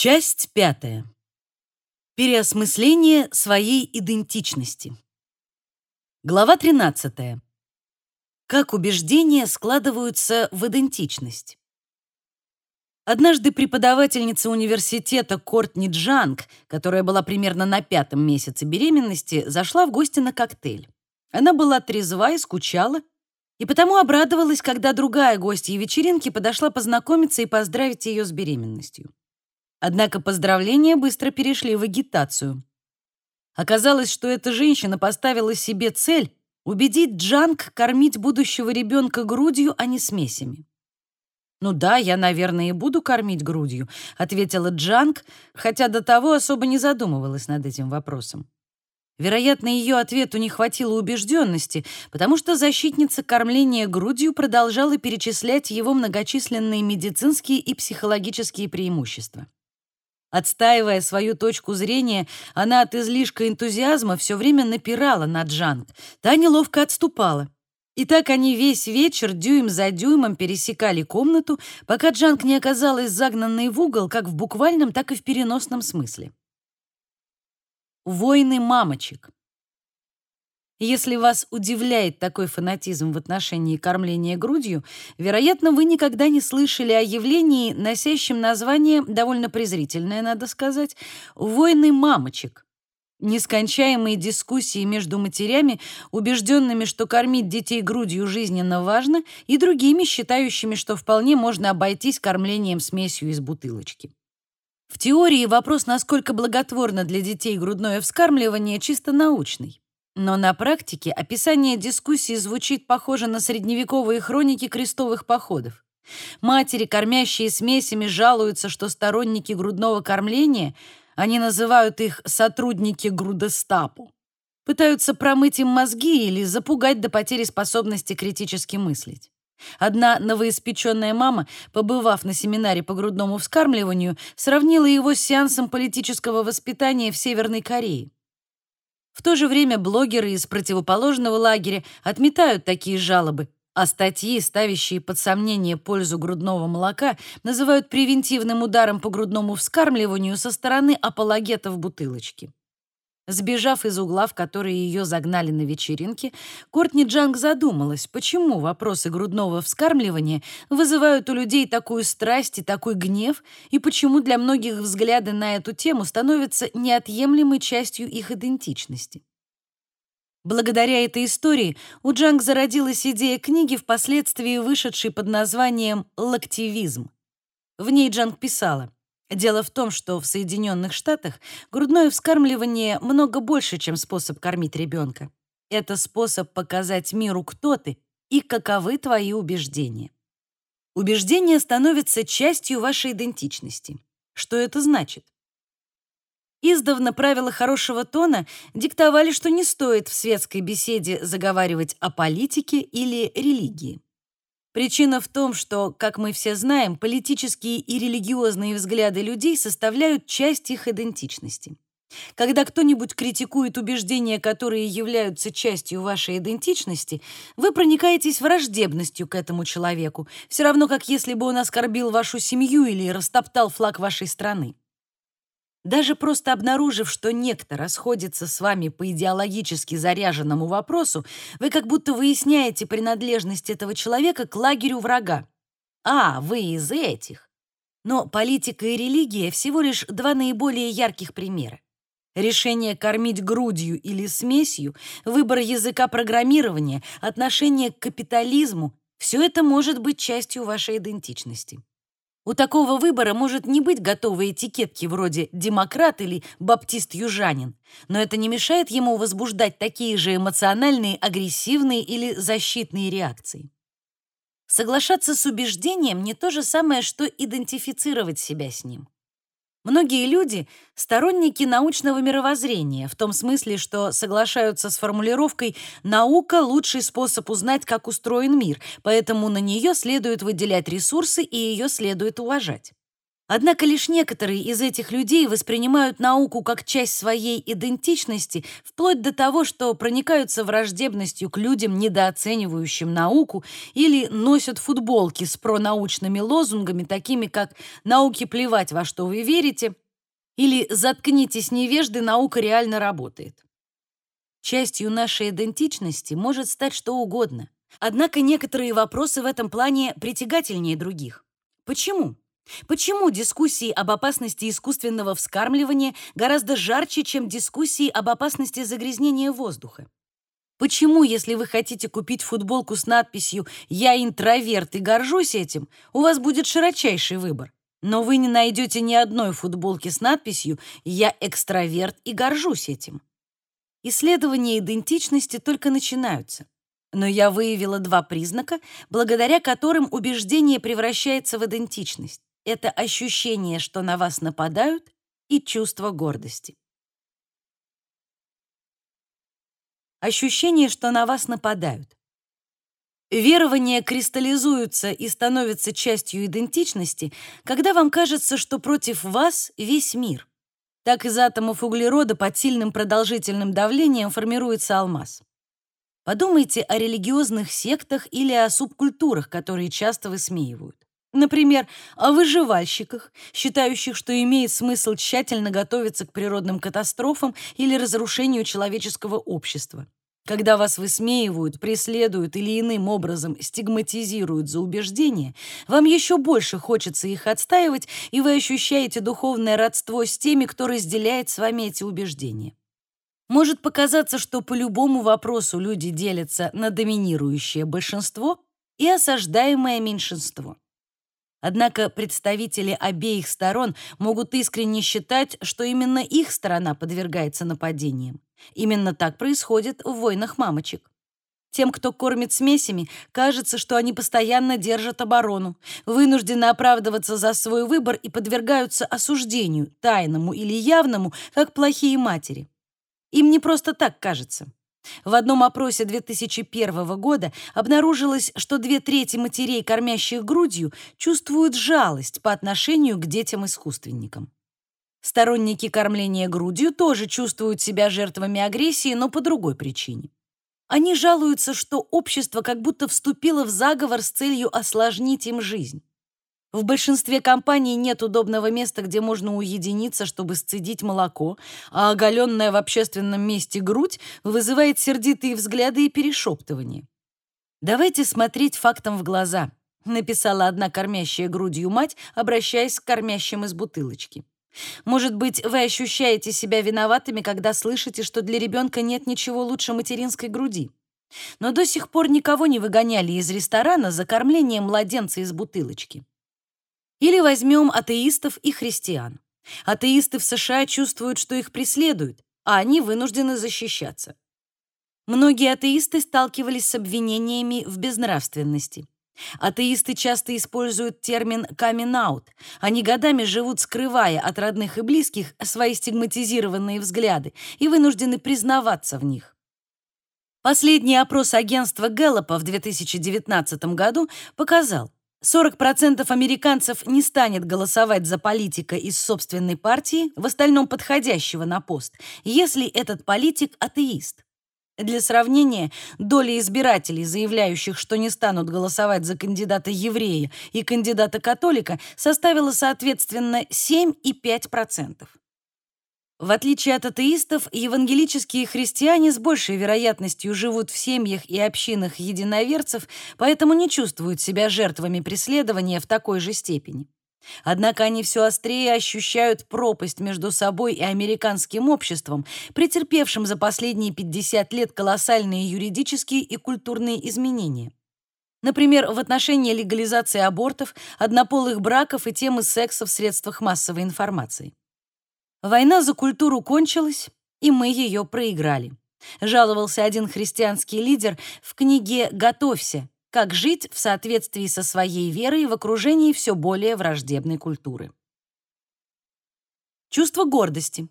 Часть пятая. Переосмысление своей идентичности. Глава 13. Как убеждения складываются в идентичность. Однажды преподавательница университета Кортни Джанг, которая была примерно на пятом месяце беременности, зашла в гости на коктейль. Она была трезва и скучала, и потому обрадовалась, когда другая гостья вечеринки подошла познакомиться и поздравить ее с беременностью. Однако поздравления быстро перешли в агитацию. Оказалось, что эта женщина поставила себе цель убедить Джанг кормить будущего ребенка грудью, а не смесями. «Ну да, я, наверное, и буду кормить грудью», — ответила Джанг, хотя до того особо не задумывалась над этим вопросом. Вероятно, ее ответу не хватило убежденности, потому что защитница кормления грудью продолжала перечислять его многочисленные медицинские и психологические преимущества. Отстаивая свою точку зрения, она от излишка энтузиазма все время напирала на Джанг. Та неловко отступала. И так они весь вечер дюйм за дюймом пересекали комнату, пока Джанг не оказалась загнанной в угол как в буквальном, так и в переносном смысле. Войны мамочек. Если вас удивляет такой фанатизм в отношении кормления грудью, вероятно, вы никогда не слышали о явлении, носящем название, довольно презрительное, надо сказать, «войны мамочек». Нескончаемые дискуссии между матерями, убежденными, что кормить детей грудью жизненно важно, и другими, считающими, что вполне можно обойтись кормлением смесью из бутылочки. В теории вопрос, насколько благотворно для детей грудное вскармливание, чисто научный. Но на практике описание дискуссии звучит похоже на средневековые хроники крестовых походов. Матери, кормящие смесями, жалуются, что сторонники грудного кормления, они называют их сотрудники грудостапу, пытаются промыть им мозги или запугать до потери способности критически мыслить. Одна новоиспеченная мама, побывав на семинаре по грудному вскармливанию, сравнила его с сеансом политического воспитания в Северной Корее. В то же время блогеры из противоположного лагеря отметают такие жалобы, а статьи, ставящие под сомнение пользу грудного молока, называют превентивным ударом по грудному вскармливанию со стороны апологетов бутылочки. Сбежав из угла, в который ее загнали на вечеринке, Кортни Джанг задумалась, почему вопросы грудного вскармливания вызывают у людей такую страсть и такой гнев, и почему для многих взгляды на эту тему становятся неотъемлемой частью их идентичности. Благодаря этой истории у Джанг зародилась идея книги, впоследствии вышедшей под названием «Лактивизм». В ней Джанг писала — Дело в том, что в Соединенных Штатах грудное вскармливание много больше, чем способ кормить ребенка. Это способ показать миру, кто ты и каковы твои убеждения. Убеждения становятся частью вашей идентичности. Что это значит? Издавна правила хорошего тона диктовали, что не стоит в светской беседе заговаривать о политике или религии. Причина в том, что, как мы все знаем, политические и религиозные взгляды людей составляют часть их идентичности. Когда кто-нибудь критикует убеждения, которые являются частью вашей идентичности, вы проникаетесь враждебностью к этому человеку, все равно как если бы он оскорбил вашу семью или растоптал флаг вашей страны. Даже просто обнаружив, что некто расходится с вами по идеологически заряженному вопросу, вы как будто выясняете принадлежность этого человека к лагерю врага. А, вы из этих. Но политика и религия всего лишь два наиболее ярких примера. Решение кормить грудью или смесью, выбор языка программирования, отношение к капитализму — все это может быть частью вашей идентичности. У такого выбора может не быть готовой этикетки вроде «демократ» или «баптист-южанин», но это не мешает ему возбуждать такие же эмоциональные, агрессивные или защитные реакции. Соглашаться с убеждением не то же самое, что идентифицировать себя с ним. Многие люди — сторонники научного мировоззрения, в том смысле, что соглашаются с формулировкой «наука — лучший способ узнать, как устроен мир, поэтому на нее следует выделять ресурсы и ее следует уважать». Однако лишь некоторые из этих людей воспринимают науку как часть своей идентичности, вплоть до того, что проникаются враждебностью к людям, недооценивающим науку, или носят футболки с пронаучными лозунгами, такими как «науке плевать, во что вы верите», или «заткнитесь, невежды, наука реально работает». Частью нашей идентичности может стать что угодно. Однако некоторые вопросы в этом плане притягательнее других. Почему? Почему дискуссии об опасности искусственного вскармливания гораздо жарче, чем дискуссии об опасности загрязнения воздуха? Почему, если вы хотите купить футболку с надписью «Я интроверт и горжусь этим», у вас будет широчайший выбор, но вы не найдете ни одной футболки с надписью «Я экстраверт и горжусь этим»? Исследования идентичности только начинаются. Но я выявила два признака, благодаря которым убеждение превращается в идентичность это ощущение, что на вас нападают, и чувство гордости. Ощущение, что на вас нападают. Верования кристаллизуются и становятся частью идентичности, когда вам кажется, что против вас весь мир. Так из атомов углерода под сильным продолжительным давлением формируется алмаз. Подумайте о религиозных сектах или о субкультурах, которые часто высмеивают. Например, о выживальщиках, считающих, что имеет смысл тщательно готовиться к природным катастрофам или разрушению человеческого общества. Когда вас высмеивают, преследуют или иным образом стигматизируют за убеждения, вам еще больше хочется их отстаивать, и вы ощущаете духовное родство с теми, кто разделяет с вами эти убеждения. Может показаться, что по любому вопросу люди делятся на доминирующее большинство и осаждаемое меньшинство. Однако представители обеих сторон могут искренне считать, что именно их сторона подвергается нападениям. Именно так происходит в войнах мамочек. Тем, кто кормит смесями, кажется, что они постоянно держат оборону, вынуждены оправдываться за свой выбор и подвергаются осуждению, тайному или явному, как плохие матери. Им не просто так кажется. В одном опросе 2001 года обнаружилось, что две трети матерей, кормящих грудью, чувствуют жалость по отношению к детям-искусственникам. Сторонники кормления грудью тоже чувствуют себя жертвами агрессии, но по другой причине. Они жалуются, что общество как будто вступило в заговор с целью осложнить им жизнь. В большинстве компаний нет удобного места, где можно уединиться, чтобы сцедить молоко, а оголенная в общественном месте грудь вызывает сердитые взгляды и перешептывания. «Давайте смотреть фактам в глаза», — написала одна кормящая грудью мать, обращаясь к кормящим из бутылочки. «Может быть, вы ощущаете себя виноватыми, когда слышите, что для ребенка нет ничего лучше материнской груди. Но до сих пор никого не выгоняли из ресторана за кормление младенца из бутылочки. Или возьмем атеистов и христиан. Атеисты в США чувствуют, что их преследуют, а они вынуждены защищаться. Многие атеисты сталкивались с обвинениями в безнравственности. Атеисты часто используют термин coming out. Они годами живут, скрывая от родных и близких свои стигматизированные взгляды и вынуждены признаваться в них. Последний опрос агентства Гэллопа в 2019 году показал, 40% американцев не станет голосовать за политика из собственной партии, в остальном подходящего на пост, если этот политик атеист. Для сравнения, доля избирателей, заявляющих, что не станут голосовать за кандидата еврея и кандидата католика, составила соответственно 7 и 5%. В отличие от атеистов, евангелические христиане с большей вероятностью живут в семьях и общинах единоверцев, поэтому не чувствуют себя жертвами преследования в такой же степени. Однако они все острее ощущают пропасть между собой и американским обществом, претерпевшим за последние 50 лет колоссальные юридические и культурные изменения. Например, в отношении легализации абортов, однополых браков и темы секса в средствах массовой информации. Война за культуру кончилась, и мы ее проиграли. Жаловался один христианский лидер в книге «Готовься. Как жить в соответствии со своей верой в окружении все более враждебной культуры». Чувство гордости.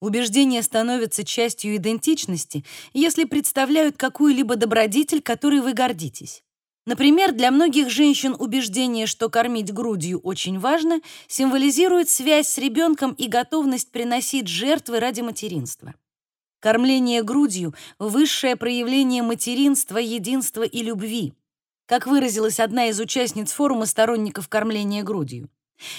Убеждения становятся частью идентичности, если представляют какую-либо добродетель, которой вы гордитесь. Например, для многих женщин убеждение, что кормить грудью очень важно, символизирует связь с ребенком и готовность приносить жертвы ради материнства. Кормление грудью — высшее проявление материнства, единства и любви, как выразилась одна из участниц форума сторонников кормления грудью.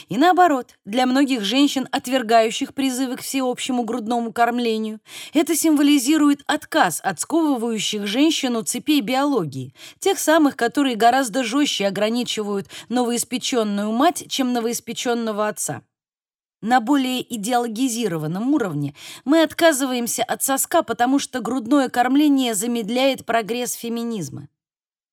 И наоборот, для многих женщин, отвергающих призывы к всеобщему грудному кормлению, это символизирует отказ от сковывающих женщину цепей биологии, тех самых, которые гораздо жестче ограничивают новоиспеченную мать, чем новоиспеченного отца. На более идеологизированном уровне мы отказываемся от соска, потому что грудное кормление замедляет прогресс феминизма.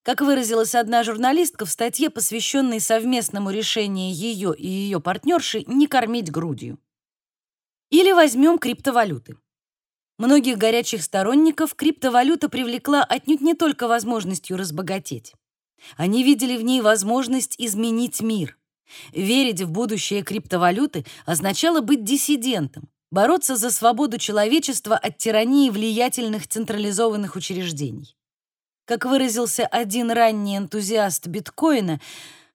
Как выразилась одна журналистка в статье, посвященной совместному решению ее и ее партнерши не кормить грудью. Или возьмем криптовалюты. Многих горячих сторонников криптовалюта привлекла отнюдь не только возможностью разбогатеть. Они видели в ней возможность изменить мир. Верить в будущее криптовалюты означало быть диссидентом, бороться за свободу человечества от тирании влиятельных централизованных учреждений. Как выразился один ранний энтузиаст биткоина,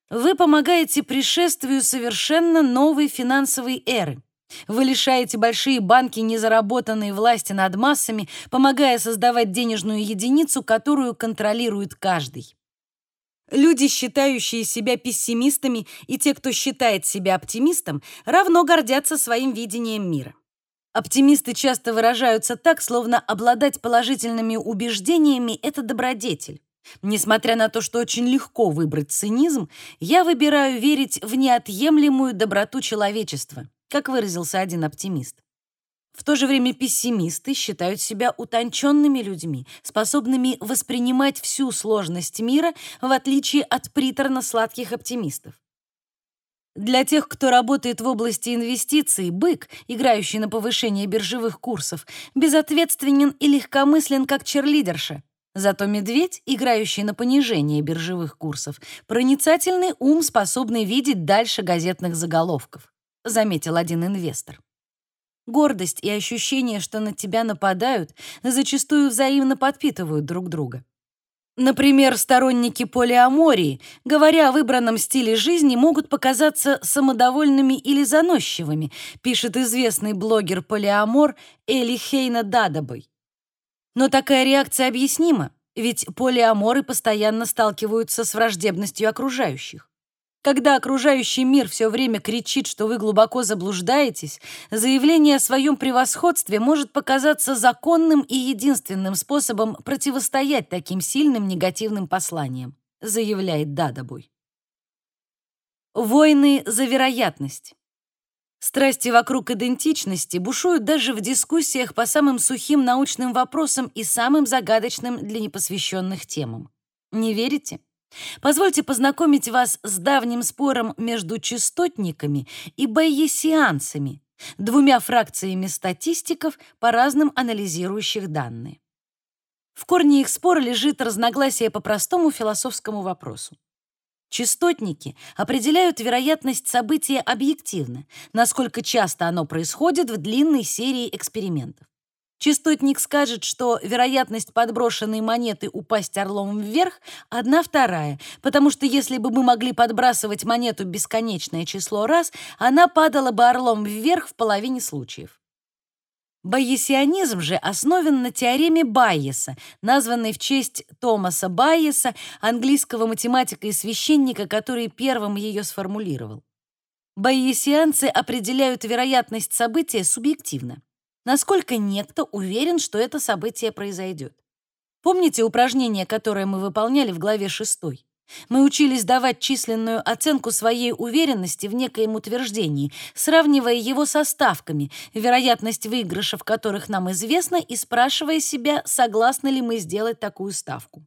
вы помогаете пришествию совершенно новой финансовой эры. Вы лишаете большие банки незаработанной власти над массами, помогая создавать денежную единицу, которую контролирует каждый. Люди, считающие себя пессимистами, и те, кто считает себя оптимистом, равно гордятся своим видением мира. Оптимисты часто выражаются так, словно обладать положительными убеждениями — это добродетель. Несмотря на то, что очень легко выбрать цинизм, я выбираю верить в неотъемлемую доброту человечества, как выразился один оптимист. В то же время пессимисты считают себя утонченными людьми, способными воспринимать всю сложность мира, в отличие от приторно-сладких оптимистов. Для тех, кто работает в области инвестиций, бык, играющий на повышение биржевых курсов, безответственен и легкомыслен, как черлидерша. Зато медведь, играющий на понижение биржевых курсов, проницательный ум, способный видеть дальше газетных заголовков, заметил один инвестор. Гордость и ощущение, что на тебя нападают, зачастую взаимно подпитывают друг друга. Например, сторонники полиамории, говоря о выбранном стиле жизни, могут показаться самодовольными или заносчивыми, пишет известный блогер полиамор Эли Хейна Дадабой. Но такая реакция объяснима, ведь полиаморы постоянно сталкиваются с враждебностью окружающих. Когда окружающий мир все время кричит, что вы глубоко заблуждаетесь, заявление о своем превосходстве может показаться законным и единственным способом противостоять таким сильным негативным посланиям, заявляет Дадабуй. Войны за вероятность. Страсти вокруг идентичности бушуют даже в дискуссиях по самым сухим научным вопросам и самым загадочным для непосвященных темам. Не верите? Позвольте познакомить вас с давним спором между частотниками и байесианцами, двумя фракциями статистиков, по-разному анализирующих данные. В корне их спора лежит разногласие по простому философскому вопросу. Частотники определяют вероятность события объективно, насколько часто оно происходит в длинной серии экспериментов. Частотник скажет, что вероятность подброшенной монеты упасть орлом вверх одна вторая, потому что если бы мы могли подбрасывать монету бесконечное число раз, она падала бы орлом вверх в половине случаев. Байесианизм же основан на теореме Байеса, названной в честь Томаса Байеса, английского математика и священника, который первым ее сформулировал. Байесианцы определяют вероятность события субъективно насколько некто уверен, что это событие произойдет. Помните упражнение, которое мы выполняли в главе 6? Мы учились давать численную оценку своей уверенности в некоем утверждении, сравнивая его со ставками, вероятность выигрыша в которых нам известна, и спрашивая себя, согласны ли мы сделать такую ставку.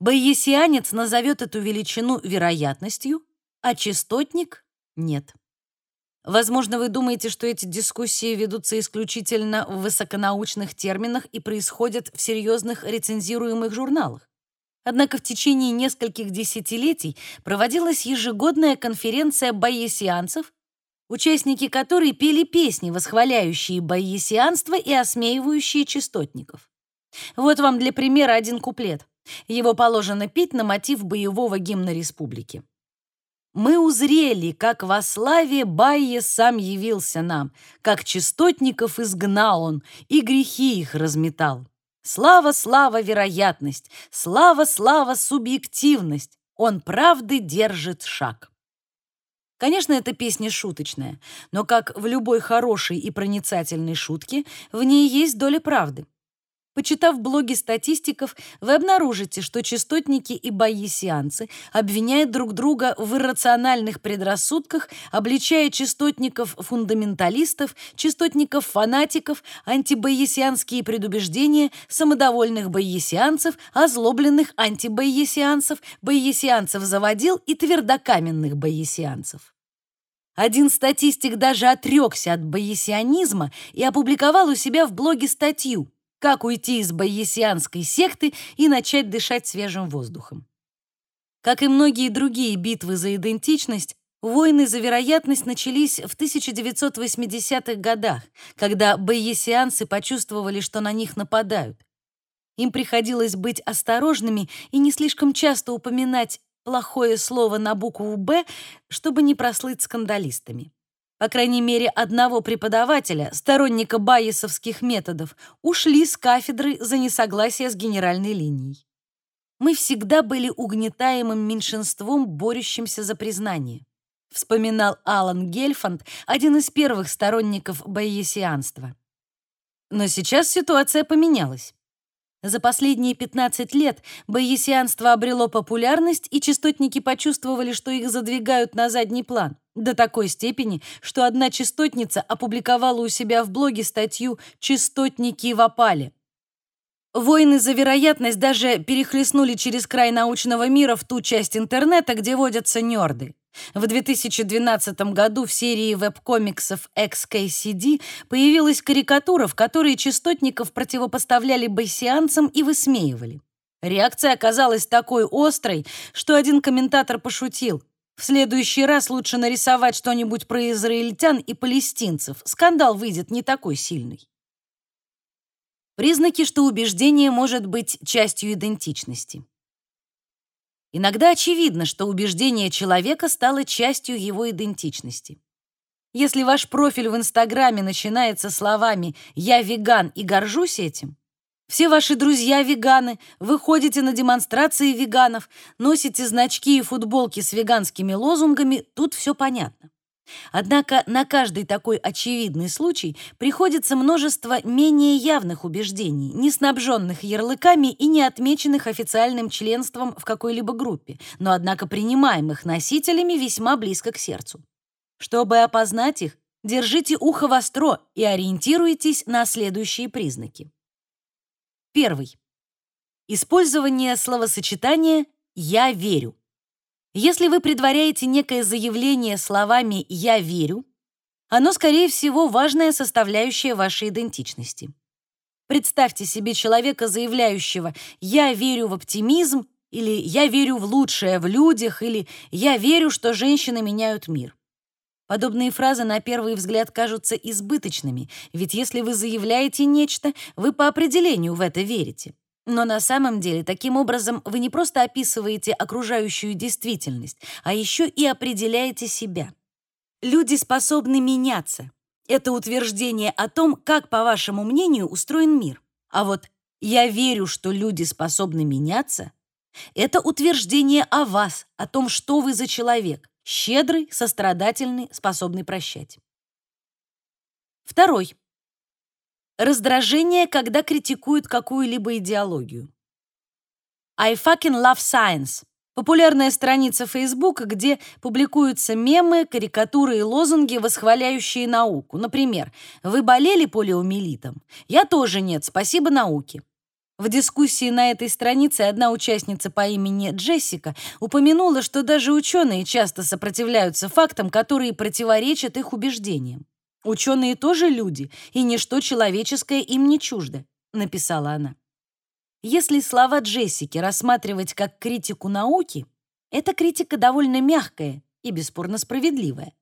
Байесианец назовет эту величину вероятностью, а частотник — нет. Возможно, вы думаете, что эти дискуссии ведутся исключительно в высоконаучных терминах и происходят в серьезных рецензируемых журналах. Однако в течение нескольких десятилетий проводилась ежегодная конференция байесианцев, участники которой пели песни, восхваляющие байесианство и осмеивающие частотников. Вот вам для примера один куплет. Его положено петь на мотив боевого гимна республики. Мы узрели, как во славе Байе сам явился нам, как частотников изгнал он и грехи их разметал. Слава, слава, вероятность, слава, слава, субъективность. Он правды держит шаг. Конечно, эта песня шуточная, но, как в любой хорошей и проницательной шутке, в ней есть доля правды. Почитав блоги статистиков, вы обнаружите, что частотники и байесианцы обвиняют друг друга в иррациональных предрассудках, обличая частотников-фундаменталистов, частотников-фанатиков, антибайесианские предубеждения, самодовольных байесианцев, озлобленных антибайесианцев, байесианцев-заводил и твердокаменных байесианцев. Один статистик даже отрекся от байесианизма и опубликовал у себя в блоге статью как уйти из байесианской секты и начать дышать свежим воздухом. Как и многие другие битвы за идентичность, войны за вероятность начались в 1980-х годах, когда байесианцы почувствовали, что на них нападают. Им приходилось быть осторожными и не слишком часто упоминать плохое слово на букву «Б», чтобы не прослыть скандалистами. По крайней мере, одного преподавателя, сторонника байесовских методов, ушли с кафедры за несогласие с генеральной линией. Мы всегда были угнетаемым меньшинством, борющимся за признание, вспоминал Алан Гельфанд, один из первых сторонников байесианства. Но сейчас ситуация поменялась. За последние 15 лет боесианство обрело популярность, и частотники почувствовали, что их задвигают на задний план. До такой степени, что одна частотница опубликовала у себя в блоге статью «Частотники в опале». Войны за вероятность даже перехлестнули через край научного мира в ту часть интернета, где водятся нерды. В 2012 году в серии веб-комиксов XKCD появилась карикатура, в которой частотников противопоставляли байсианцам и высмеивали. Реакция оказалась такой острой, что один комментатор пошутил. В следующий раз лучше нарисовать что-нибудь про израильтян и палестинцев. Скандал выйдет не такой сильный. Признаки, что убеждение может быть частью идентичности. Иногда очевидно, что убеждение человека стало частью его идентичности. Если ваш профиль в Инстаграме начинается словами «я веган и горжусь этим», все ваши друзья веганы, вы ходите на демонстрации веганов, носите значки и футболки с веганскими лозунгами, тут все понятно. Однако на каждый такой очевидный случай приходится множество менее явных убеждений, не снабженных ярлыками и не отмеченных официальным членством в какой-либо группе, но однако принимаемых носителями весьма близко к сердцу. Чтобы опознать их, держите ухо востро и ориентируйтесь на следующие признаки. Первый. Использование словосочетания «я верю». Если вы предваряете некое заявление словами «я верю», оно, скорее всего, важная составляющая вашей идентичности. Представьте себе человека, заявляющего «я верю в оптимизм» или «я верю в лучшее в людях» или «я верю, что женщины меняют мир». Подобные фразы на первый взгляд кажутся избыточными, ведь если вы заявляете нечто, вы по определению в это верите. Но на самом деле таким образом вы не просто описываете окружающую действительность, а еще и определяете себя. Люди способны меняться. Это утверждение о том, как, по вашему мнению, устроен мир. А вот «я верю, что люди способны меняться» — это утверждение о вас, о том, что вы за человек, щедрый, сострадательный, способный прощать. Второй. Раздражение, когда критикуют какую-либо идеологию. I fucking love science. Популярная страница Facebook, где публикуются мемы, карикатуры и лозунги, восхваляющие науку. Например, «Вы болели полиомиелитом?» «Я тоже нет, спасибо науке». В дискуссии на этой странице одна участница по имени Джессика упомянула, что даже ученые часто сопротивляются фактам, которые противоречат их убеждениям. Ученые тоже люди, и ничто человеческое им не чуждо, написала она. Если слова Джессики рассматривать как критику науки, эта критика довольно мягкая и бесспорно справедливая.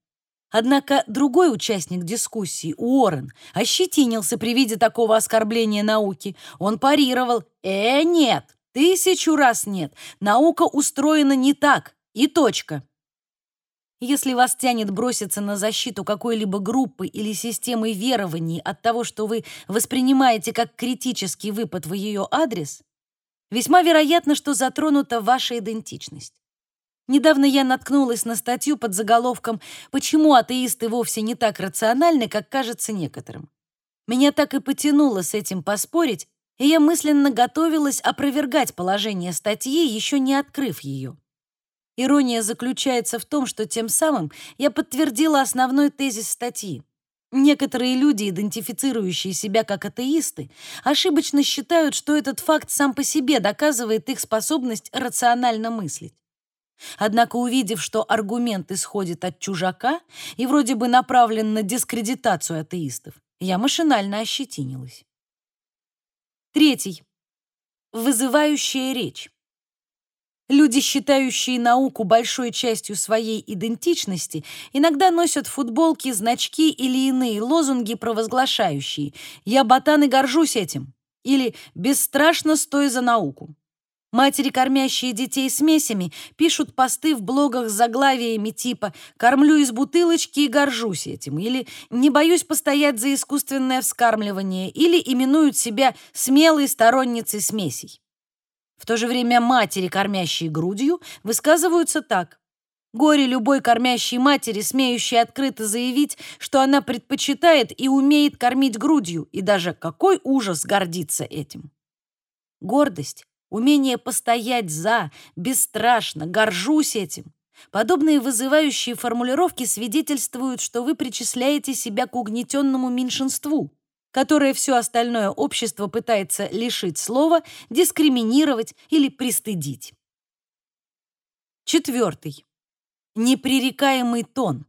Однако другой участник дискуссии, Уоррен, ощетинился при виде такого оскорбления науки. Он парировал «Э, нет, Тысячу раз нет. Наука устроена не так. И точка. Если вас тянет броситься на защиту какой-либо группы или системы верований от того, что вы воспринимаете как критический выпад в ее адрес, весьма вероятно, что затронута ваша идентичность. Недавно я наткнулась на статью под заголовком «Почему атеисты вовсе не так рациональны, как кажется некоторым». Меня так и потянуло с этим поспорить, и я мысленно готовилась опровергать положение статьи, еще не открыв ее. Ирония заключается в том, что тем самым я подтвердила основной тезис статьи. Некоторые люди, идентифицирующие себя как атеисты, ошибочно считают, что этот факт сам по себе доказывает их способность рационально мыслить. Однако, увидев, что аргумент исходит от чужака и вроде бы направлен на дискредитацию атеистов, я машинально ощетинилась. Третий. Вызывающая речь. Люди, считающие науку большой частью своей идентичности, иногда носят футболки, значки или иные лозунги, провозглашающие «Я ботан и горжусь этим» или «Бесстрашно стой за науку». Матери, кормящие детей смесями, пишут посты в блогах с заглавиями типа «Кормлю из бутылочки и горжусь этим» или «Не боюсь постоять за искусственное вскармливание» или именуют себя смелой сторонницей смесей. В то же время матери, кормящие грудью, высказываются так. Горе любой кормящей матери, смеющей открыто заявить, что она предпочитает и умеет кормить грудью, и даже какой ужас гордиться этим. Гордость, умение постоять за, бесстрашно, горжусь этим. Подобные вызывающие формулировки свидетельствуют, что вы причисляете себя к угнетенному меньшинству, которое все остальное общество пытается лишить слова, дискриминировать или пристыдить. Четвертый. Непререкаемый тон.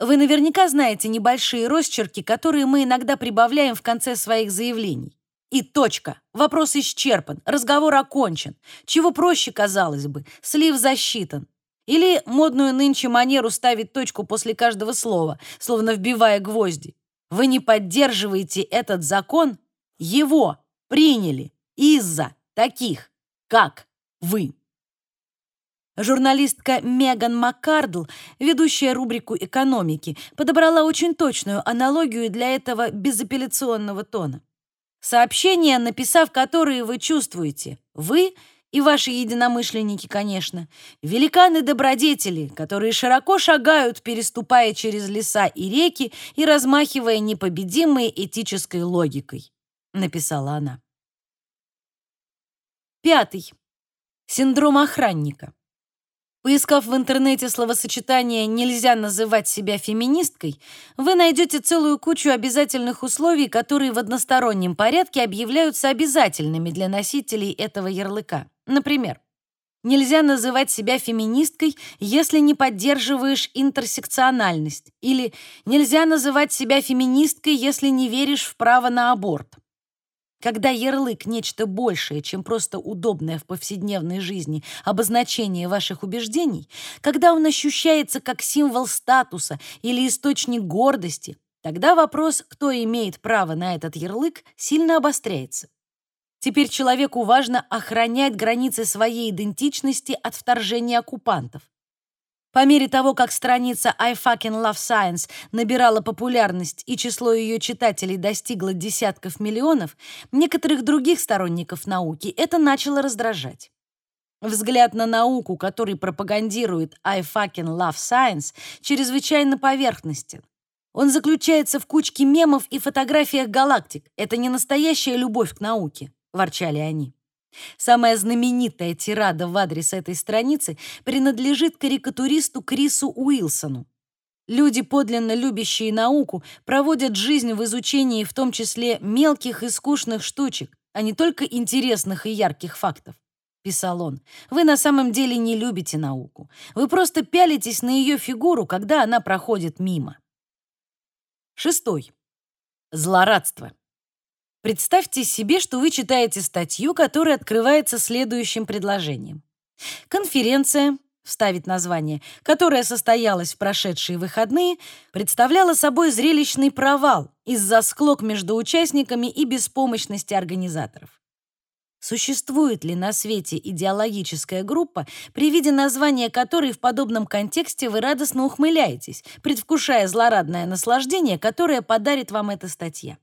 Вы наверняка знаете небольшие росчерки, которые мы иногда прибавляем в конце своих заявлений. И точка. Вопрос исчерпан, разговор окончен. Чего проще, казалось бы, слив засчитан. Или модную нынче манеру ставить точку после каждого слова, словно вбивая гвозди. Вы не поддерживаете этот закон, его приняли из-за таких, как вы. Журналистка Меган Маккардл, ведущая рубрику «Экономики», подобрала очень точную аналогию для этого безапелляционного тона. Сообщения, написав которые вы чувствуете, вы — и ваши единомышленники, конечно, великаны-добродетели, которые широко шагают, переступая через леса и реки и размахивая непобедимой этической логикой», — написала она. Пятый. Синдром охранника. Поискав в интернете словосочетание «нельзя называть себя феминисткой», вы найдете целую кучу обязательных условий, которые в одностороннем порядке объявляются обязательными для носителей этого ярлыка. Например, нельзя называть себя феминисткой, если не поддерживаешь интерсекциональность, или нельзя называть себя феминисткой, если не веришь в право на аборт. Когда ярлык — нечто большее, чем просто удобное в повседневной жизни обозначение ваших убеждений, когда он ощущается как символ статуса или источник гордости, тогда вопрос, кто имеет право на этот ярлык, сильно обостряется. Теперь человеку важно охранять границы своей идентичности от вторжения оккупантов. По мере того, как страница I fucking love science набирала популярность и число ее читателей достигло десятков миллионов, некоторых других сторонников науки это начало раздражать. Взгляд на науку, который пропагандирует I fucking love science, чрезвычайно поверхностен. Он заключается в кучке мемов и фотографиях галактик. Это не настоящая любовь к науке, ворчали они. Самая знаменитая тирада в адрес этой страницы принадлежит карикатуристу Крису Уилсону. Люди, подлинно любящие науку, проводят жизнь в изучении в том числе мелких и скучных штучек, а не только интересных и ярких фактов. Писал он, вы на самом деле не любите науку. Вы просто пялитесь на ее фигуру, когда она проходит мимо. Шестой. Злорадство. Представьте себе, что вы читаете статью, которая открывается следующим предложением. Конференция, вставить название, которая состоялась в прошедшие выходные, представляла собой зрелищный провал из-за склок между участниками и беспомощности организаторов. Существует ли на свете идеологическая группа, при виде названия которой в подобном контексте вы радостно ухмыляетесь, предвкушая злорадное наслаждение, которое подарит вам эта статья?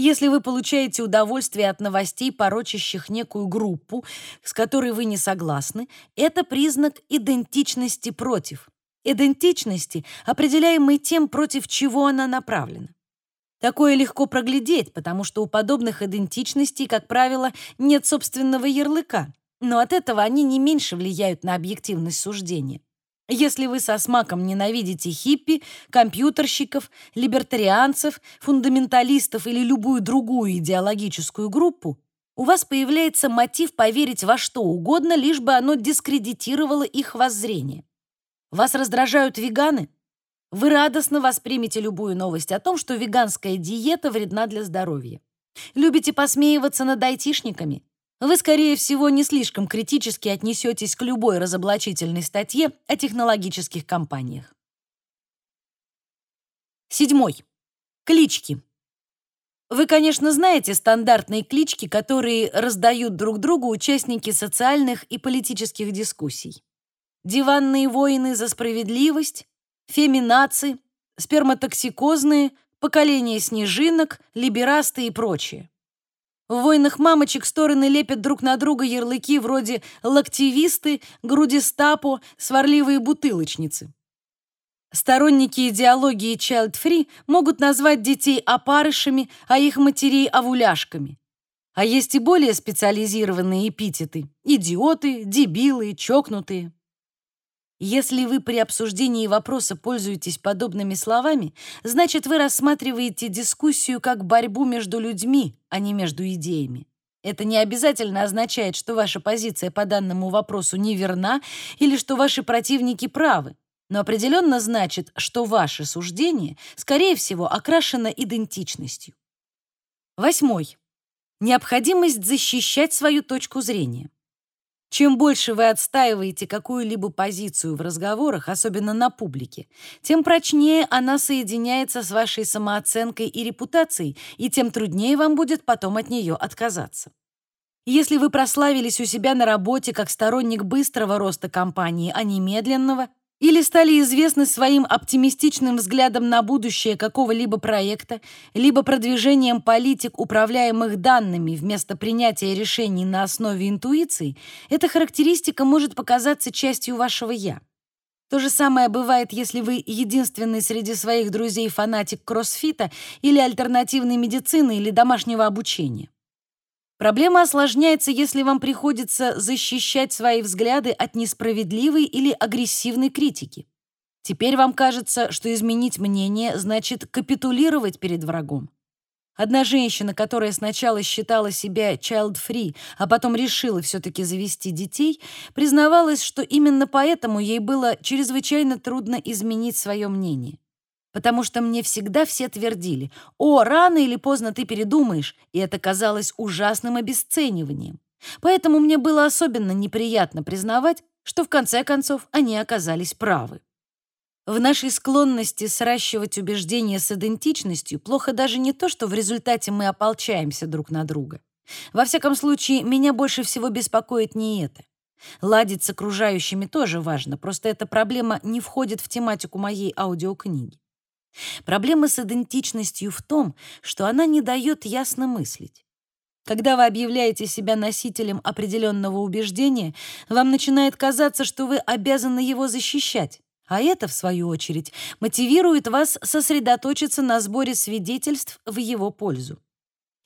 Если вы получаете удовольствие от новостей, порочащих некую группу, с которой вы не согласны, это признак идентичности против. Идентичности, определяемой тем, против чего она направлена. Такое легко проглядеть, потому что у подобных идентичностей, как правило, нет собственного ярлыка, но от этого они не меньше влияют на объективность суждения. Если вы со смаком ненавидите хиппи, компьютерщиков, либертарианцев, фундаменталистов или любую другую идеологическую группу, у вас появляется мотив поверить во что угодно, лишь бы оно дискредитировало их воззрение. Вас раздражают веганы? Вы радостно воспримете любую новость о том, что веганская диета вредна для здоровья. Любите посмеиваться над айтишниками? Вы, скорее всего, не слишком критически отнесетесь к любой разоблачительной статье о технологических компаниях. Седьмой. Клички. Вы, конечно, знаете стандартные клички, которые раздают друг другу участники социальных и политических дискуссий. Диванные воины за справедливость, феминации, сперматоксикозные, поколение снежинок, либерасты и прочее. В войнах мамочек стороны лепят друг на друга ярлыки вроде «лактивисты», «грудистапо», «сварливые бутылочницы». Сторонники идеологии child-free могут назвать детей опарышами, а их матерей овуляшками. А есть и более специализированные эпитеты – идиоты, дебилы, чокнутые. Если вы при обсуждении вопроса пользуетесь подобными словами, значит, вы рассматриваете дискуссию как борьбу между людьми, а не между идеями. Это не обязательно означает, что ваша позиция по данному вопросу неверна или что ваши противники правы, но определенно значит, что ваше суждение, скорее всего, окрашено идентичностью. Восьмой. Необходимость защищать свою точку зрения. Чем больше вы отстаиваете какую-либо позицию в разговорах, особенно на публике, тем прочнее она соединяется с вашей самооценкой и репутацией, и тем труднее вам будет потом от нее отказаться. Если вы прославились у себя на работе как сторонник быстрого роста компании, а не медленного, или стали известны своим оптимистичным взглядом на будущее какого-либо проекта, либо продвижением политик, управляемых данными вместо принятия решений на основе интуиции, эта характеристика может показаться частью вашего «я». То же самое бывает, если вы единственный среди своих друзей фанатик кроссфита или альтернативной медицины или домашнего обучения. Проблема осложняется, если вам приходится защищать свои взгляды от несправедливой или агрессивной критики. Теперь вам кажется, что изменить мнение значит капитулировать перед врагом. Одна женщина, которая сначала считала себя child-free, а потом решила все-таки завести детей, признавалась, что именно поэтому ей было чрезвычайно трудно изменить свое мнение потому что мне всегда все твердили «О, рано или поздно ты передумаешь», и это казалось ужасным обесцениванием. Поэтому мне было особенно неприятно признавать, что в конце концов они оказались правы. В нашей склонности сращивать убеждения с идентичностью плохо даже не то, что в результате мы ополчаемся друг на друга. Во всяком случае, меня больше всего беспокоит не это. Ладить с окружающими тоже важно, просто эта проблема не входит в тематику моей аудиокниги. Проблема с идентичностью в том, что она не дает ясно мыслить. Когда вы объявляете себя носителем определенного убеждения, вам начинает казаться, что вы обязаны его защищать. А это, в свою очередь, мотивирует вас сосредоточиться на сборе свидетельств в его пользу.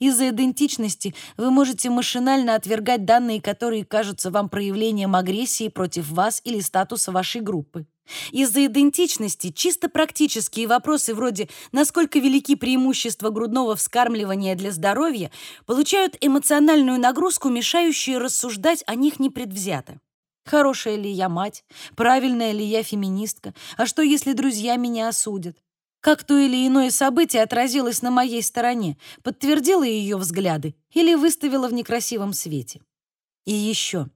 Из-за идентичности вы можете машинально отвергать данные, которые кажутся вам проявлением агрессии против вас или статуса вашей группы. Из-за идентичности чисто практические вопросы вроде «насколько велики преимущества грудного вскармливания для здоровья» получают эмоциональную нагрузку, мешающую рассуждать о них непредвзято. Хорошая ли я мать? Правильная ли я феминистка? А что, если друзья меня осудят? Как то или иное событие отразилось на моей стороне, подтвердило ее взгляды или выставило в некрасивом свете? И еще.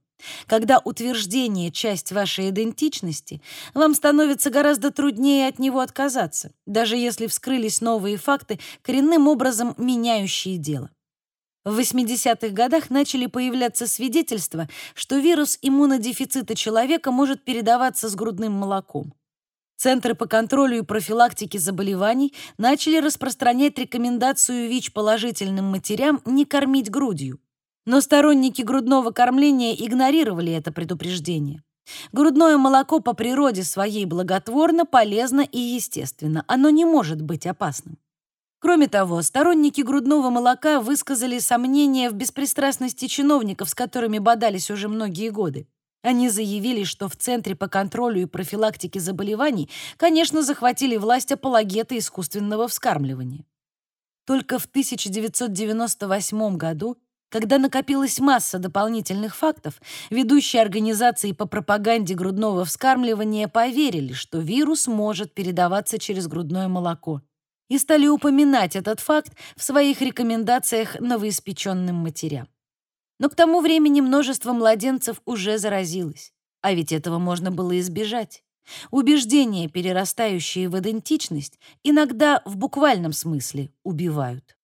Когда утверждение — часть вашей идентичности, вам становится гораздо труднее от него отказаться, даже если вскрылись новые факты, коренным образом меняющие дело. В 80-х годах начали появляться свидетельства, что вирус иммунодефицита человека может передаваться с грудным молоком. Центры по контролю и профилактике заболеваний начали распространять рекомендацию ВИЧ-положительным матерям не кормить грудью. Но сторонники грудного кормления игнорировали это предупреждение. Грудное молоко по природе своей благотворно, полезно и естественно. Оно не может быть опасным. Кроме того, сторонники грудного молока высказали сомнения в беспристрастности чиновников, с которыми бодались уже многие годы. Они заявили, что в Центре по контролю и профилактике заболеваний, конечно, захватили власть апологеты искусственного вскармливания. Только в 1998 году, когда накопилась масса дополнительных фактов, ведущие организации по пропаганде грудного вскармливания поверили, что вирус может передаваться через грудное молоко и стали упоминать этот факт в своих рекомендациях новоиспеченным матерям. Но к тому времени множество младенцев уже заразилось, а ведь этого можно было избежать. Убеждения, перерастающие в идентичность, иногда в буквальном смысле убивают.